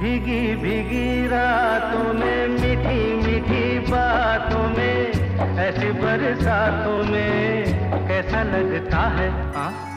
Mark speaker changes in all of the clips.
Speaker 1: भीगी भीगी रातों में, मीठी मीठी बातों में, ऐसी बरसातों में, कैसा लगता है? हाँ?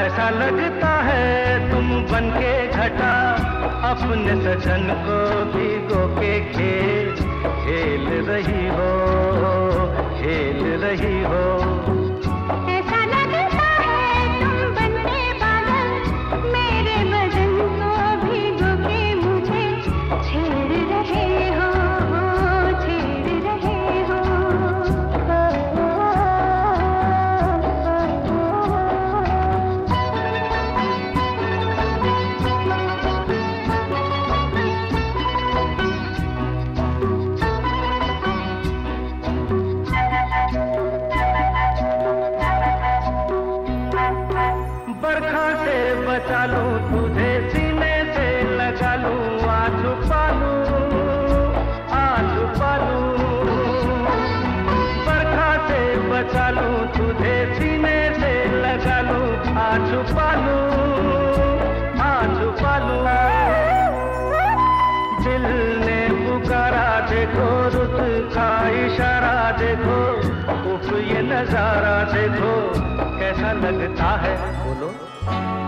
Speaker 2: ऐसा लगता है तुम
Speaker 1: बन के घटा, अपने सजन को भिगो के खेल। खेल रही हो, खेल रही हो। बचा लूँ तुझे सीने से लगा लूँ आ छुपा लूँ बरखा से बचा लूँ तुझे सीने से लगा लूँ आ छुपा लूँ दिल ने पुकारा, देखो रुत का इशारा, देखो, उफ, ये नज़ारा, देखो, कैसा लगता है? बोलो।